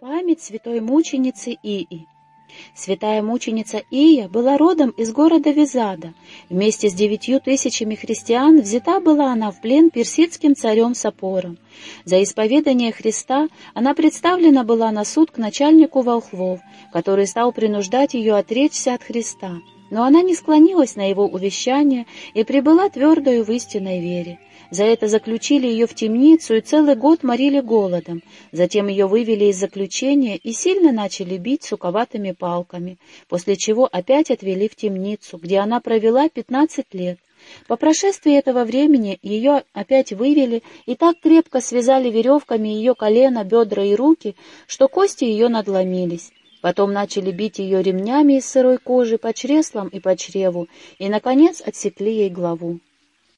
Память святой мученицы Ии. Святая мученица Ия была родом из города Визада. Вместе с девятью тысячами христиан взята была она в плен персидским царем Сапором. За исповедание Христа она представлена была на суд к начальнику волхвов, который стал принуждать ее отречься от Христа. Но она не склонилась на его увещание и прибыла твердою в истинной вере. За это заключили ее в темницу и целый год морили голодом. Затем ее вывели из заключения и сильно начали бить суковатыми палками, после чего опять отвели в темницу, где она провела пятнадцать лет. По прошествии этого времени ее опять вывели и так крепко связали веревками ее колено, бедра и руки, что кости ее надломились. Потом начали бить ее ремнями из сырой кожи по чреслам и по чреву, и, наконец, отсекли ей голову.